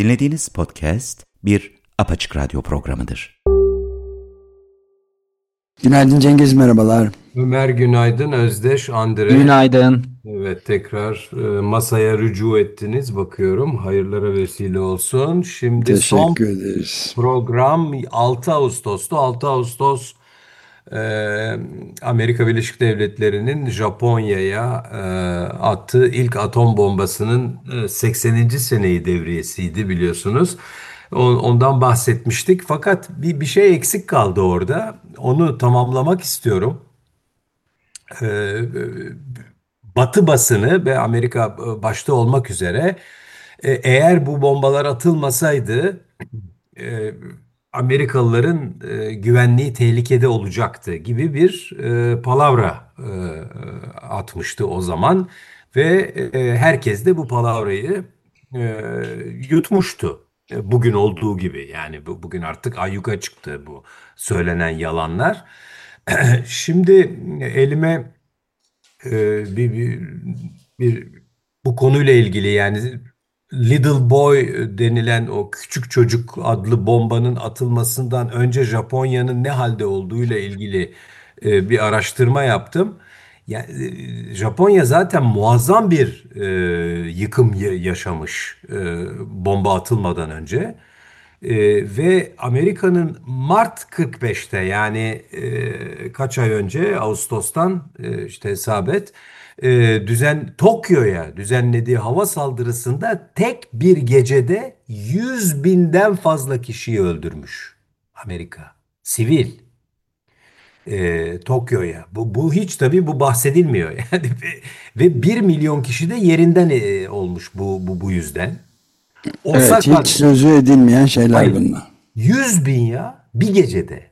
Dinlediğiniz podcast bir apaçık radyo programıdır. Günaydın Cengiz, merhabalar. Ömer günaydın, Özdeş, Andre. Günaydın. Evet tekrar e, masaya rücu ettiniz bakıyorum. Hayırlara vesile olsun. Şimdi son Teşekkür ederiz. program 6 Ağustos'ta. 6 Ağustos e, Amerika Birleşik Devletleri'nin Japonya'ya e, attığı ilk atom bombasının e, 80. seneyi devriyesiydi biliyorsunuz. On- Ondan bahsetmiştik. Fakat bir, bir şey eksik kaldı orada. Onu tamamlamak istiyorum. Ee, Batı basını ve Amerika e, başta olmak üzere e, eğer bu bombalar atılmasaydı e, Amerikalıların e, güvenliği tehlikede olacaktı gibi bir e, palavra e, atmıştı o zaman ve e, herkes de bu palavrayı e, yutmuştu. E, Bugün olduğu gibi yani bu- bugün artık ayyuka çıktı bu söylenen yalanlar. Şimdi elime e, bir, bir, bir bu konuyla ilgili yani Little Boy denilen o küçük çocuk adlı bombanın atılmasından önce Japonya'nın ne halde olduğuyla ilgili e, bir araştırma yaptım. Ya, e, Japonya zaten muazzam bir e, yıkım ya- yaşamış bomba atılmadan önce. Ve Amerika'nın Mart 45'te yani kaç ay önce Ağustos'tan işte hesap et e, düzen Tokyo'ya düzenlediği hava saldırısında tek bir gecede 100 binden fazla kişiyi öldürmüş Amerika. Sivil e, Tokyo'ya. Bu, bu hiç tabii bu bahsedilmiyor. Yani ve, ve 1 milyon kişi de yerinden e, olmuş bu, bu, bu yüzden. Evet, Osaka hiç sözü edilmeyen şeyler Hayır. bunlar. 100 bin ya bir gecede.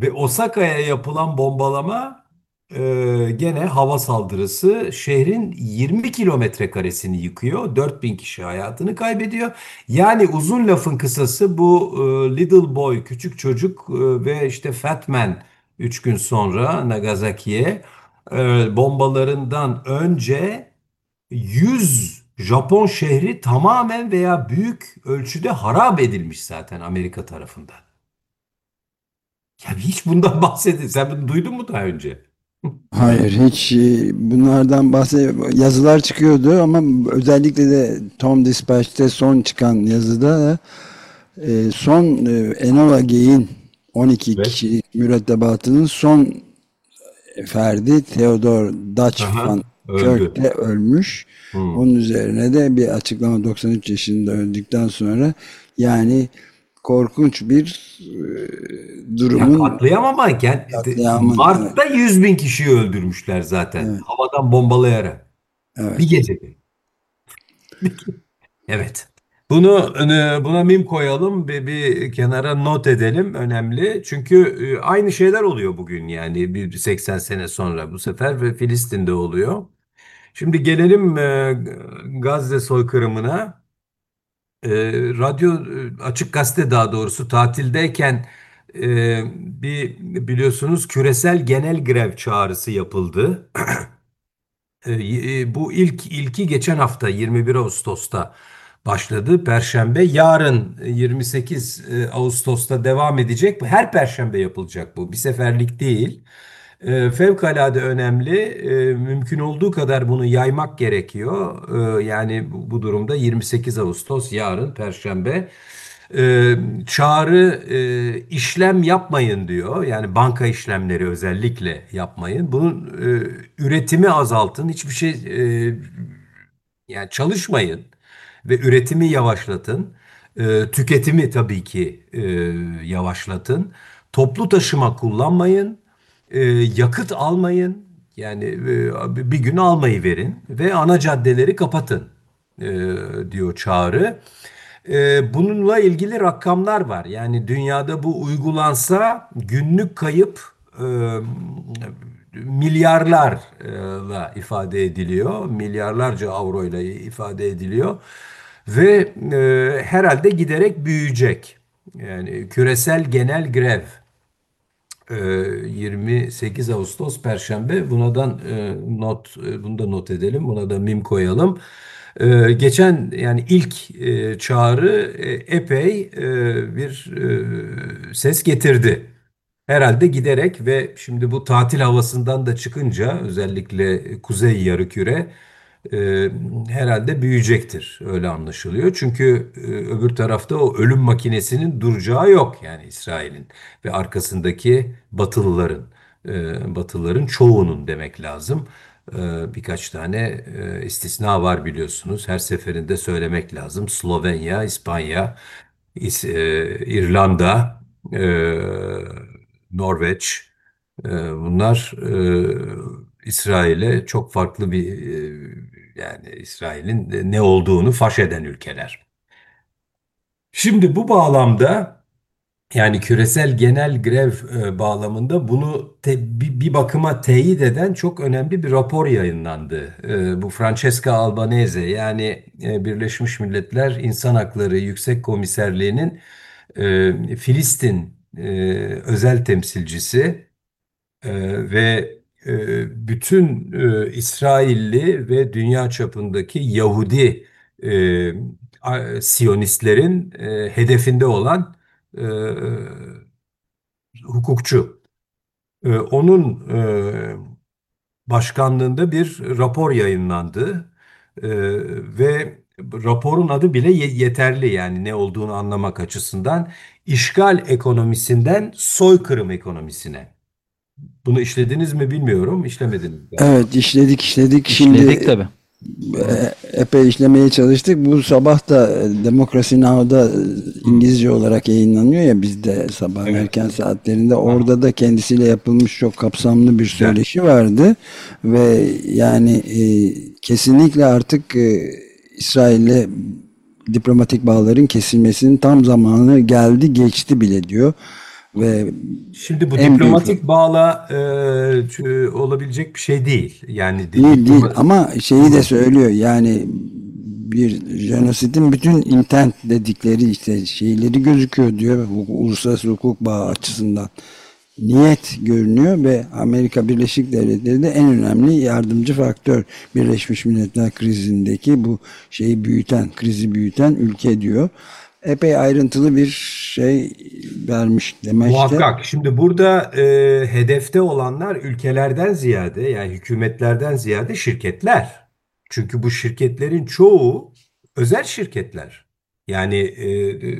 Ve Osaka'ya yapılan bombalama e, gene hava saldırısı şehrin 20 kilometre karesini yıkıyor. 4000 kişi hayatını kaybediyor. Yani uzun lafın kısası bu e, Little Boy küçük çocuk e, ve işte Fat Man 3 gün sonra Nagasaki'ye e, bombalarından önce 100 Japon şehri tamamen veya büyük ölçüde harap edilmiş zaten Amerika tarafından. Ya hiç bundan bahsedin. Sen bunu duydun mu daha önce? Hayır, hiç e, bunlardan bahse yazılar çıkıyordu ama özellikle de Tom Dispatch'te son çıkan yazıda da, e, son e, Enola Gay'in 12 Evet. kişi mürettebatının son ferdi Theodore Dutch Aha, van. Kirk de ölmüş. Hmm. Onun üzerine de bir açıklama 93 yaşında öldükten sonra yani korkunç bir e, Ya durumun katliam ama kend- Katliamın, Mart'ta 100 bin kişiyi öldürmüşler zaten. Evet. Havadan bombalayarak. Evet. Bir gecede. Evet. Bunu e, buna mim koyalım ve bir kenara not edelim. Önemli. Çünkü e, aynı şeyler oluyor bugün yani bir 80 sene sonra bu sefer ve Filistin'de oluyor. Şimdi gelelim e, Gazze soykırımına. E, radyo e, Açık Gazete daha doğrusu tatildeyken e, bir biliyorsunuz küresel genel grev çağrısı yapıldı. E, y- Bu ilk ilki geçen hafta 21 Ağustos'ta başladı. Perşembe. Yarın e, 28 e, Ağustos'ta devam edecek. Her Perşembe yapılacak bu. Bir seferlik değil. E, Fevkalade önemli. E, Mümkün olduğu kadar bunu yaymak gerekiyor. E, Yani bu durumda 28 Ağustos yarın Perşembe. Çağrı e, işlem yapmayın diyor. Yani banka işlemleri özellikle yapmayın. Bunun e, üretimi azaltın. Hiçbir şey e, yani çalışmayın ve üretimi yavaşlatın. Tüketimi tabii ki yavaşlatın. Toplu taşıma kullanmayın. E, yakıt almayın. Yani e, bir gün almayı verin ve ana caddeleri kapatın e, diyor çağrı. E, bununla ilgili rakamlar var. Yani dünyada bu uygulansa günlük kayıp e, milyarlarla ifade ediliyor. Milyarlarca avroyla ifade ediliyor. Ve e, herhalde giderek büyüyecek. Yani küresel genel grev 28 Ağustos Perşembe. Bunadan e, not, e, bunu da not edelim. Buna da mim koyalım. E, geçen yani ilk e, çağrı epey bir ses getirdi. Herhalde giderek ve şimdi bu tatil havasından da çıkınca özellikle Kuzey Yarımküre e, herhalde büyüyecektir. Öyle anlaşılıyor. Çünkü e, öbür tarafta o ölüm makinesinin duracağı yok yani İsrail'in ve arkasındaki Batılıların, e, Batılıların çoğunun demek lazım. E, birkaç tane e, istisna var biliyorsunuz. Her seferinde söylemek lazım. Slovenya, İspanya, İs- e, İrlanda, e, Norveç. e, bunlar e, İsrail'e çok farklı bir e, yani İsrail'in ne olduğunu faş eden ülkeler. Şimdi bu bağlamda yani küresel genel grev e, bağlamında bunu te- bir bakıma teyit eden çok önemli bir rapor yayınlandı. E, bu Francesca Albanese yani Birleşmiş Milletler İnsan Hakları Yüksek Komiserliği'nin Filistin özel temsilcisi ve e, bütün e, İsrailli ve dünya çapındaki Yahudi e, Siyonistlerin e, hedefinde olan hukukçu. Onun başkanlığında bir rapor yayınlandı ve raporun adı bile ye- yeterli yani ne olduğunu anlamak açısından işgal ekonomisinden soykırım ekonomisine. Bunu işlediniz mi bilmiyorum. İşlemediniz galiba. Evet işledik işledik. Şimdi İşledik tabii. e, epey işlemeye çalıştık. Bu sabah da e, Demokrasi Now'da e, İngilizce olarak yayınlanıyor ya bizde sabah Evet. erken saatlerinde. Orada da kendisiyle yapılmış çok kapsamlı bir söyleşi vardı. Ve yani e, kesinlikle artık e, İsrail'le diplomatik bağların kesilmesinin tam zamanı geldi geçti bile diyor. Ve Şimdi bu En büyük- diplomatik bağla e, olabilecek bir şey değil. Yani Değil değil. ama şeyi de söylüyor. Yani bir jenosidin bütün intent dedikleri işte şeyleri gözüküyor diyor. Uluslararası hukuk bağı açısından niyet görünüyor ve Amerika Birleşik Devletleri de en önemli yardımcı faktör. Birleşmiş Milletler krizindeki bu şeyi büyüten krizi büyüten ülke diyor epey ayrıntılı bir şey vermiş demek Muhakkak. Şimdi burada e, hedefte olanlar ülkelerden ziyade yani hükümetlerden ziyade şirketler. Çünkü bu şirketlerin çoğu özel şirketler. Yani e, e,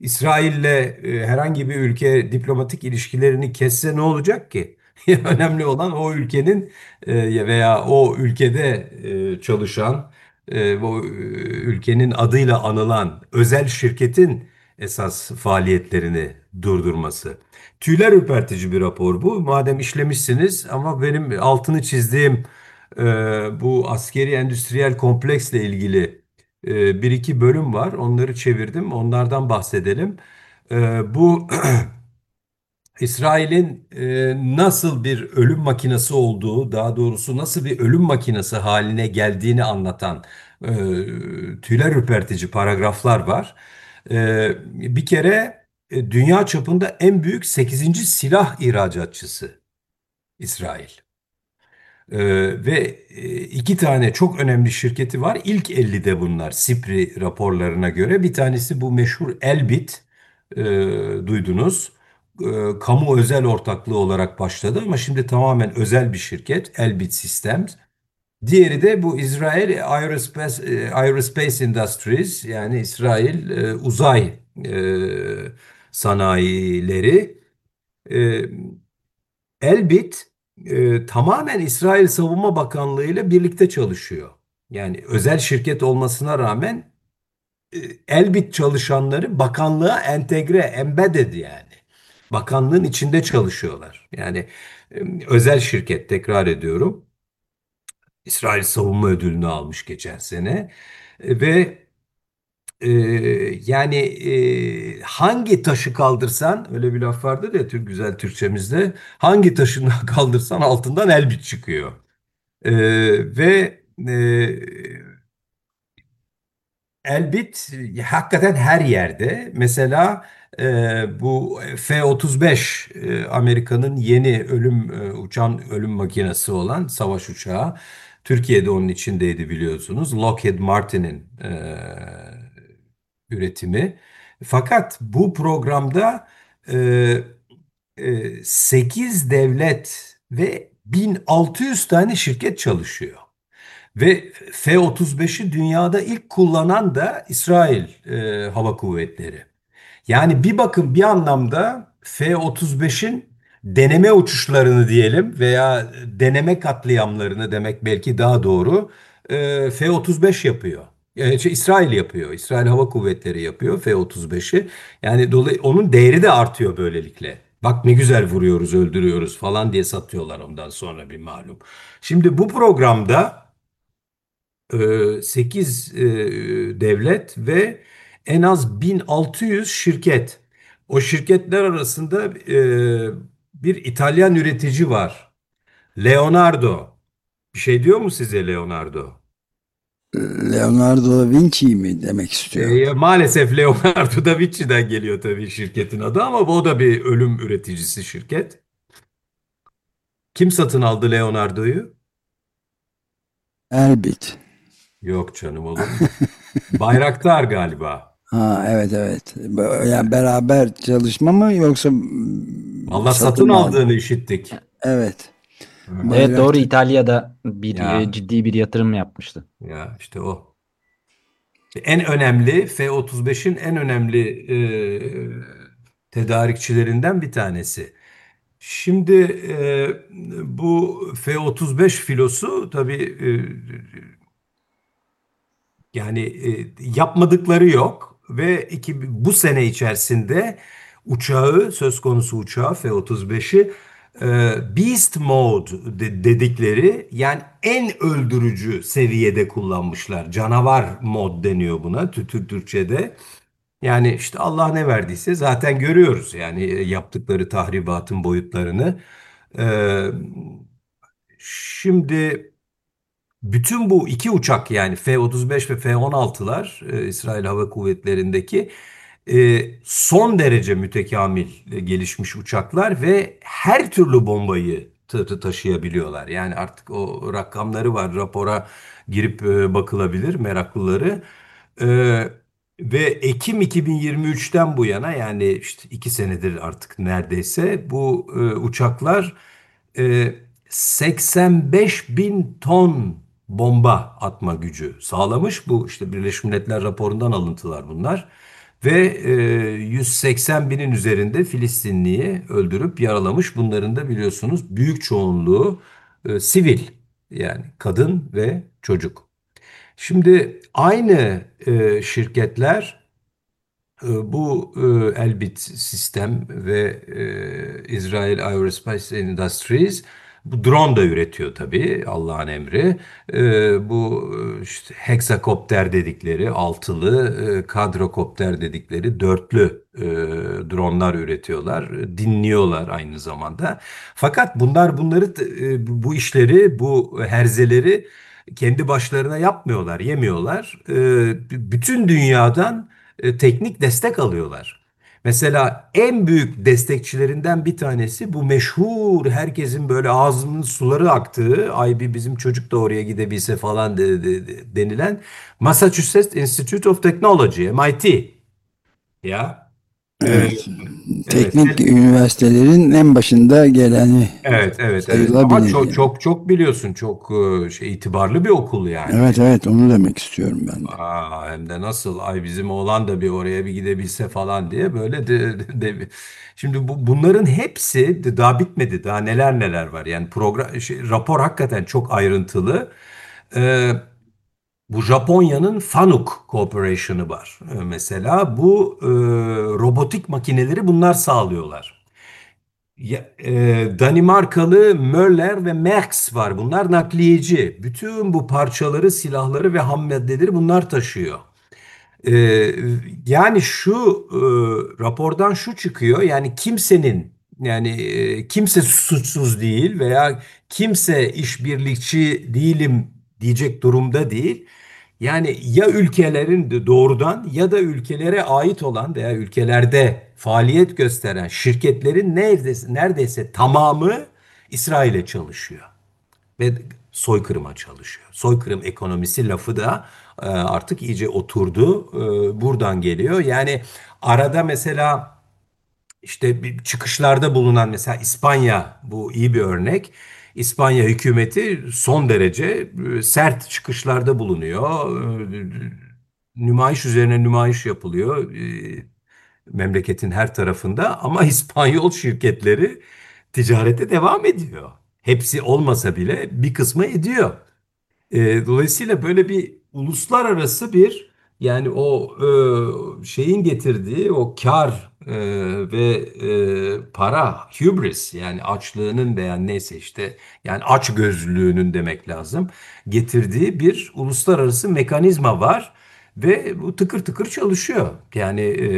İsrail'le e, herhangi bir ülke diplomatik ilişkilerini kesse ne olacak ki? Önemli olan o ülkenin e, veya o ülkede e, çalışan, e, bu e, ülkenin adıyla anılan özel şirketin esas faaliyetlerini durdurması. Tüyler ürpertici bir rapor bu. Madem işlemişsiniz ama benim altını çizdiğim e, bu askeri endüstriyel kompleksle ilgili e, bir iki bölüm var. Onları çevirdim. Onlardan bahsedelim. E, bu İsrail'in e, nasıl bir ölüm makinesi olduğu, daha doğrusu nasıl bir ölüm makinesi haline geldiğini anlatan e, tüyler ürpertici paragraflar var. E, bir kere e, dünya çapında en büyük 8. silah ihracatçısı İsrail. Ee, ve e, iki tane çok önemli şirketi var. İlk 50'de bunlar SIPRI raporlarına göre. Bir tanesi bu meşhur Elbit e, duydunuz. E, kamu özel ortaklığı olarak başladı ama şimdi tamamen özel bir şirket Elbit Systems. Diğeri de bu İsrail Aerospace, e, Aerospace Industries yani İsrail e, uzay sanayileri. Elbit tamamen İsrail Savunma Bakanlığı ile birlikte çalışıyor. Yani özel şirket olmasına rağmen Elbit çalışanları bakanlığa entegre, embedded yani. Bakanlığın içinde çalışıyorlar. Yani e, özel şirket tekrar ediyorum. İsrail Savunma Ödülünü almış geçen sene E, ve e, yani e, hangi taşı kaldırsan öyle bir laf vardır ya Türk güzel Türkçemizde hangi taşını kaldırsan altından Elbit çıkıyor. E, ve e, Elbit hakikaten her yerde. Mesela e, bu F-35 e, Amerika'nın yeni ölüm e, uçan ölüm makinesi olan savaş uçağı. Türkiye'de onun içindeydi biliyorsunuz. Lockheed Martin'in e, üretimi. Fakat bu programda e, e, 8 devlet ve 1600 tane şirket çalışıyor. Ve F-35'i dünyada ilk kullanan da İsrail e, Hava Kuvvetleri. Yani bir bakın bir anlamda F-35'in deneme uçuşlarını diyelim veya deneme katliamlarını demek belki daha doğru e, F-35 yapıyor. E, şey, İsrail yapıyor. İsrail Hava Kuvvetleri yapıyor F-35'i. Yani dolayı onun değeri de artıyor böylelikle. Bak ne güzel vuruyoruz, öldürüyoruz falan diye satıyorlar ondan sonra bir malum. Şimdi bu programda 8 e, devlet ve en az 1600 şirket. O şirketler arasında e, bir İtalyan üretici var. Leonardo. Bir şey diyor mu size Leonardo? Leonardo da Vinci mi demek istiyor? E, maalesef Leonardo da Vinci'den geliyor tabii şirketin adı ama o da bir ölüm üreticisi şirket. Kim satın aldı Leonardo'yu? Elbit. Yok canım olur mu? Bayraktar galiba. Ha evet evet. Yani beraber çalışma mı yoksa Vallahi satın aldı? aldığını işittik. Evet. Evet doğru İtalya'da bir Ya. e, ciddi bir yatırım yapmıştı. Ya işte o. En önemli F-35'in en önemli e, tedarikçilerinden bir tanesi. Şimdi e, bu F-35 filosu tabii e, yani e, yapmadıkları yok ve iki, bu sene içerisinde uçağı söz konusu uçağı F-35'i e, Beast Mode de- dedikleri yani en öldürücü seviyede kullanmışlar. Canavar mod deniyor buna Tü- Tü- Türkçe'de. Yani işte Allah ne verdiyse zaten görüyoruz yani e, yaptıkları tahribatın boyutlarını. E, şimdi bütün bu iki uçak yani F-35 ve F-16'lar e, İsrail Hava Kuvvetleri'ndeki e, son derece mütekamil e, gelişmiş uçaklar ve her türlü bombayı ta- ta- taşıyabiliyorlar. Yani artık o rakamları var rapora girip e, bakılabilir meraklıları. E, ve Ekim 2023'ten bu yana yani işte iki senedir artık neredeyse bu e, uçaklar e, 85 bin ton bomba atma gücü sağlamış. Bu işte Birleşmiş Milletler raporundan alıntılar bunlar. Ve e, 180 binin üzerinde Filistinliyi öldürüp yaralamış. Bunların da biliyorsunuz büyük çoğunluğu e, sivil yani kadın ve çocuk. Şimdi aynı e, şirketler e, Bu e, Elbit sistem ve e, Israel Aerospace Industries bu drone da üretiyor tabii Allah'ın emri. E, bu işte heksakopter dedikleri altılı, e, kadrokopter dedikleri dörtlü e, dronlar üretiyorlar. Dinliyorlar aynı zamanda. Fakat bunlar bunları e, bu işleri, bu herzeleri kendi başlarına yapmıyorlar, yemiyorlar. E, bütün dünyadan e, teknik destek alıyorlar. Mesela en büyük destekçilerinden bir tanesi bu meşhur herkesin böyle ağzının suları aktığı ay bir bizim çocuk da oraya gidebilse falan de- de- de- denilen Massachusetts Institute of Technology MIT. Ya. Evet. Evet. Teknik üniversitelerin en başında geleni. Evet, evet, evet. Ama çok yani. çok çok biliyorsun çok e, şey itibarlı bir okul yani. Evet evet onu demek istiyorum ben de. Aa, hem de nasıl ay bizim oğlan da bir oraya bir gidebilse falan diye böyle de, de- de- şimdi bu bunların hepsi daha bitmedi daha neler neler var yani program şey, rapor hakikaten çok ayrıntılı Ee, bu Japonya'nın Fanuc Corporation'ı var Ee, mesela bu e, robotik makineleri bunlar sağlıyorlar. Ya- e, Danimarkalı Möller ve Merx var. Bunlar nakliyeci. Bütün bu parçaları, silahları ve ham maddeleri bunlar taşıyor. E, yani şu e, rapordan şu çıkıyor. Yani kimsenin yani e, kimse suçsuz değil veya kimse işbirlikçi değilim diyecek durumda değil. Yani ya ülkelerin doğrudan ya da ülkelere ait olan veya ülkelerde faaliyet gösteren şirketlerin neredeyse, neredeyse tamamı İsrail'e çalışıyor. Ve soykırıma çalışıyor. Soykırım ekonomisi lafı da e, artık iyice oturdu. E, buradan geliyor. Yani arada mesela işte çıkışlarda bulunan mesela İspanya bu iyi bir örnek. İspanya hükümeti son derece e, sert çıkışlarda bulunuyor. E, nümayiş üzerine nümayiş yapılıyor e, memleketin her tarafında ama İspanyol şirketleri ticarete devam ediyor. Hepsi olmasa bile bir kısmı ediyor. Dolayısıyla böyle bir uluslararası bir yani o şeyin getirdiği o kar e, ve e, para, hubris yani açlığının veya neyse işte yani aç gözlülüğünün demek lazım getirdiği bir uluslararası mekanizma var ve bu tıkır tıkır çalışıyor. Yani e,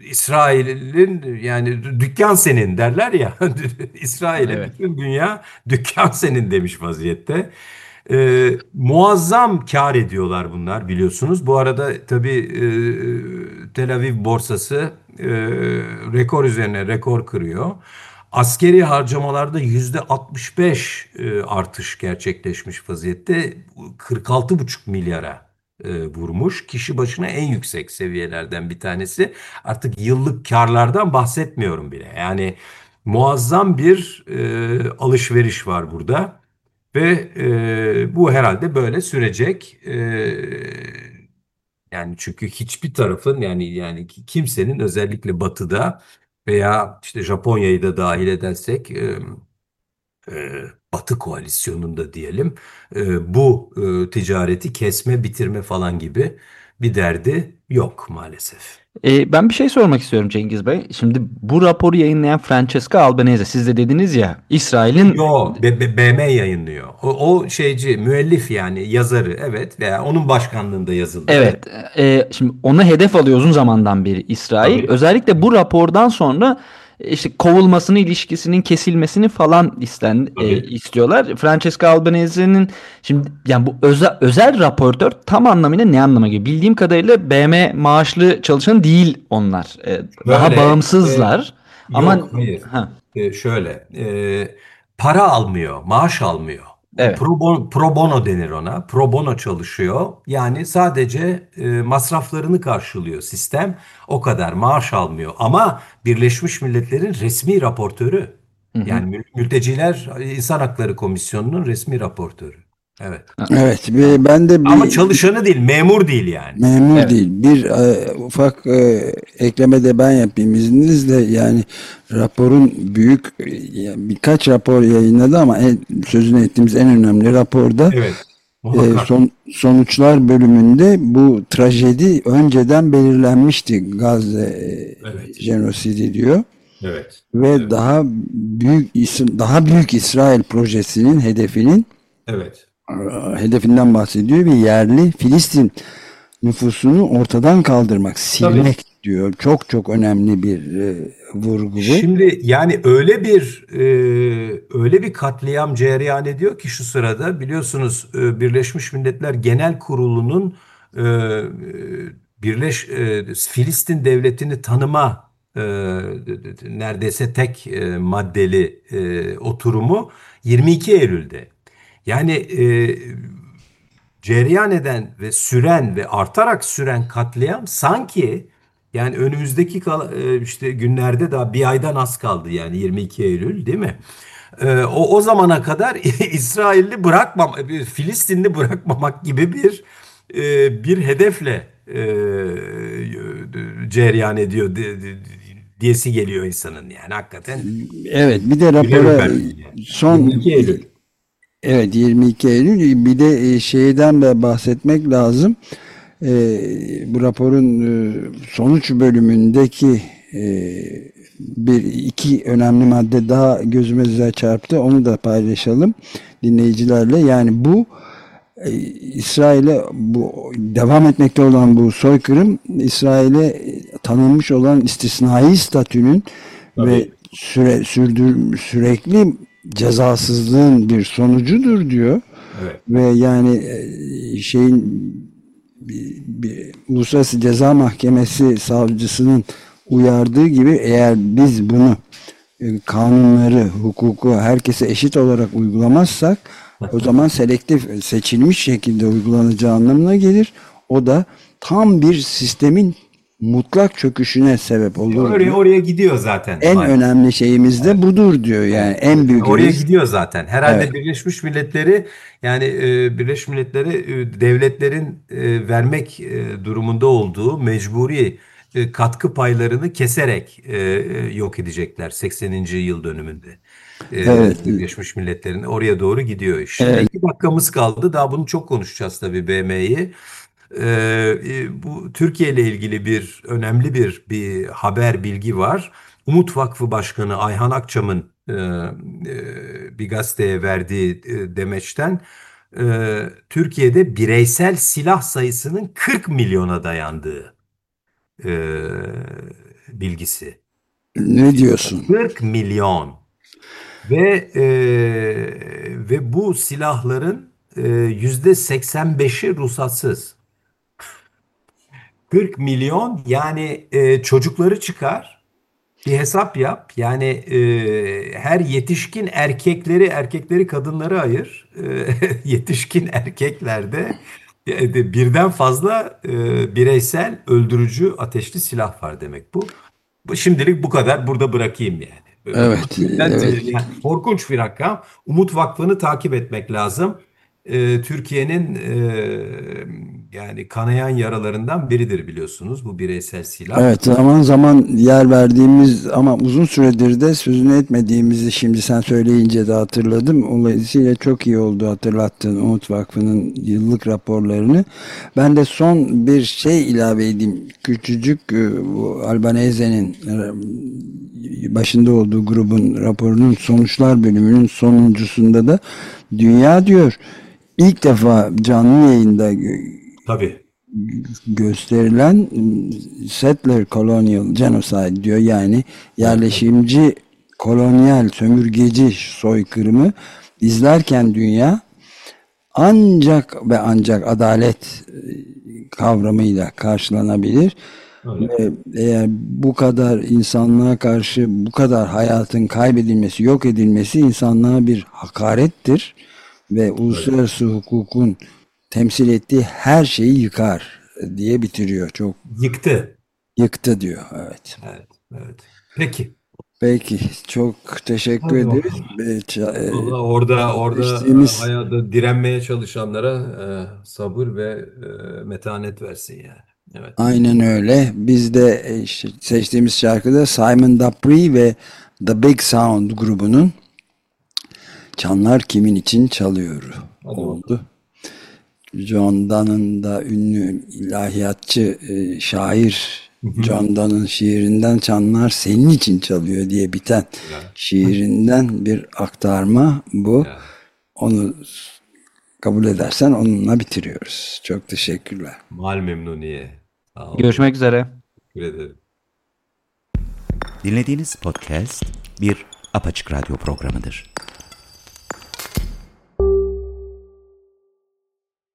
İsrail'in yani dükkan senin derler ya İsrail'e evet. bütün dünya dükkan senin demiş vaziyette. E, muazzam kar ediyorlar bunlar biliyorsunuz. Bu arada tabii e, Tel Aviv borsası e, rekor üzerine rekor kırıyor. Askeri harcamalarda yüzde 65 e, artış gerçekleşmiş vaziyette 46,5 milyara e, vurmuş. Kişi başına en yüksek seviyelerden bir tanesi. Artık yıllık karlardan bahsetmiyorum bile. Yani muazzam bir e, alışveriş var burada. Ve e, bu herhalde böyle sürecek. E, yani çünkü hiçbir tarafın yani yani kimsenin özellikle Batı'da veya işte Japonya'yı da dahil edersek e, e, Batı koalisyonunda diyelim e, bu e, ticareti kesme bitirme falan gibi bir derdi yok maalesef. E, ben bir şey sormak istiyorum Cengiz Bey. Şimdi bu raporu yayınlayan Francesca Albanese siz de dediniz ya İsrail'in... Yo BM yayınlıyor. O, o şeyci müellif yani yazarı evet veya onun başkanlığında yazıldı. Evet. E, şimdi ona hedef alıyor uzun zamandan beri İsrail. Tabii. Özellikle bu rapordan sonra işte kovulmasını, ilişkisinin kesilmesini falan isten e, istiyorlar. Francesca Albanese'nin şimdi yani bu özel, özel raportör tam anlamıyla ne anlama geliyor? Bildiğim kadarıyla BM maaşlı çalışan değil onlar. E, Böyle, daha bağımsızlar. E, Ama yok, hayır. Ha. E, şöyle, e, para almıyor, maaş almıyor. Evet. Pro, bono, pro bono denir ona. Pro bono çalışıyor. Yani sadece e, masraflarını karşılıyor sistem. O kadar maaş almıyor. Ama Birleşmiş Milletler'in resmi raportörü. Hı hı. Yani Mülteciler İnsan Hakları Komisyonu'nun resmi raportörü. Evet. Evet. Bir, ben de bir, ama çalışanı değil, memur değil yani. Memur evet. değil. Bir e, ufak e, ekleme de ben yapayım izninizle. Yani raporun büyük yani birkaç rapor yayınladı ama en, sözünü ettiğimiz en önemli raporda evet. E, son, sonuçlar bölümünde bu trajedi önceden belirlenmişti Gazze e, evet. jenosidi diyor. Evet. Ve evet. daha büyük daha büyük İsrail projesinin hedefinin Evet hedefinden bahsediyor ve yerli Filistin nüfusunu ortadan kaldırmak, silmek Tabii. diyor. Çok çok önemli bir e, vurgu bu. Şimdi yani öyle bir e, öyle bir katliam cereyan ediyor ki şu sırada biliyorsunuz e, Birleşmiş Milletler Genel Kurulu'nun e, Birleş e, Filistin devletini tanıma e, neredeyse tek e, maddeli e, oturumu 22 Eylül'de. Yani e, cereyan eden ve süren ve artarak süren katliam sanki yani önümüzdeki e, işte günlerde daha bir aydan az kaldı yani 22 Eylül değil mi? E, o, o zamana kadar İsrail'i bırakmam, Filistinli bırakmamak gibi bir e, bir hedefle e, cereyan ediyor diyesi geliyor insanın yani hakikaten. Evet bir de rapora son 22 Eylül. Evet 22 Eylül bir de e, şeyden de bahsetmek lazım. E, bu raporun e, sonuç bölümündeki e, bir iki önemli madde daha gözümüze çarptı. Onu da paylaşalım dinleyicilerle. Yani bu e, İsrail'e bu devam etmekte olan bu soykırım İsrail'e tanınmış olan istisnai statünün Tabii. ve süre, sürdür, sürekli cezasızlığın bir sonucudur diyor. Evet. Ve yani e, şeyin bir, bir, Uluslararası Ceza Mahkemesi savcısının uyardığı gibi eğer biz bunu e, kanunları, hukuku herkese eşit olarak uygulamazsak o zaman selektif seçilmiş şekilde uygulanacağı anlamına gelir. O da tam bir sistemin mutlak çöküşüne sebep olur. Oraya, oraya gidiyor zaten. En Maalesef. önemli şeyimiz de budur diyor yani en büyük. Oraya gidiyor zaten. Herhalde evet. Birleşmiş Milletleri yani e, Birleşmiş Milletleri e, devletlerin e, vermek e, durumunda olduğu mecburi e, katkı paylarını keserek e, yok edecekler 80. yıl dönümünde. E, evet. Birleşmiş Milletler'in oraya doğru gidiyor iş. Evet. İki dakikamız kaldı. Daha bunu çok konuşacağız tabii BM'yi. Ee, bu Türkiye ile ilgili bir önemli bir bir haber bilgi var. Umut Vakfı Başkanı Ayhan Akçam'ın e, e, bir gazeteye verdiği e, demeçten e, Türkiye'de bireysel silah sayısının 40 milyona dayandığı e, bilgisi. Ne diyorsun? 40 milyon ve e, ve bu silahların yüzde 85'i ruhsatsız. 40 milyon yani e, çocukları çıkar bir hesap yap yani e, her yetişkin erkekleri erkekleri kadınları ayır e, yetişkin erkeklerde e, birden fazla e, bireysel öldürücü ateşli silah var demek bu. bu şimdilik bu kadar burada bırakayım yani. Evet. evet. Yani korkunç bir rakam. Umut Vakfı'nı takip etmek lazım e, Türkiye'nin e, yani kanayan yaralarından biridir biliyorsunuz bu bireysel silah. Evet zaman zaman yer verdiğimiz ama uzun süredir de sözünü etmediğimizi şimdi sen söyleyince de hatırladım. Dolayısıyla çok iyi oldu hatırlattın Umut Vakfı'nın yıllık raporlarını. Ben de son bir şey ilave edeyim. Küçücük e, Albanese'nin e, başında olduğu grubun raporunun sonuçlar bölümünün sonuncusunda da dünya diyor ilk defa canlı yayında Tabii. gösterilen settler colonial genocide diyor yani yerleşimci kolonyal sömürgeci soykırımı izlerken dünya ancak ve ancak adalet kavramıyla karşılanabilir. Öyle. Eğer bu kadar insanlığa karşı bu kadar hayatın kaybedilmesi, yok edilmesi insanlığa bir hakarettir ve uluslararası evet. hukukun temsil ettiği her şeyi yıkar diye bitiriyor. Çok yıktı. Yıktı diyor. Evet. Evet. evet. Peki. Peki. Çok teşekkür Hadi ederiz. E, orada orada geçtiğimiz... hayatta direnmeye çalışanlara e, sabır ve e, metanet versin yani. Evet. Aynen öyle. Biz de e, işte seçtiğimiz şarkıda Simon Dupree ve The Big Sound grubunun Çanlar kimin için çalıyor oldu. John Donne'ın da ünlü ilahiyatçı e, şair John Donne'ın şiirinden Çanlar senin için çalıyor diye biten şiirinden bir aktarma bu. Onu kabul edersen onunla bitiriyoruz. Çok teşekkürler. Mal memnuniye. Görüşmek üzere. Teşekkür ederim. Dinlediğiniz podcast bir Apaçık Radyo programıdır.